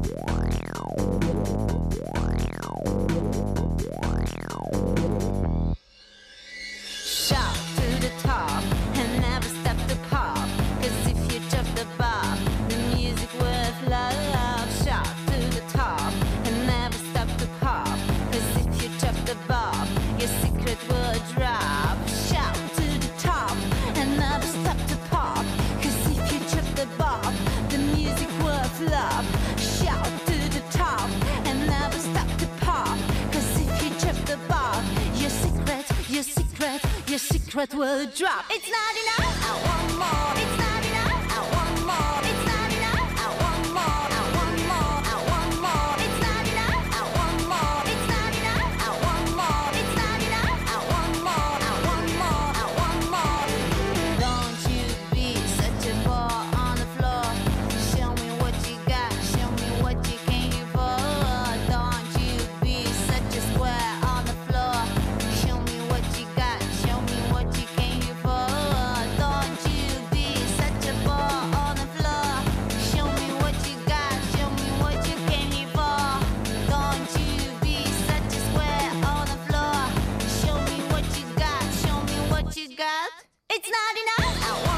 Yeah. breath, your secret will drop. It's not enough. I want more. It's not enough. I want more. It's it's not enough.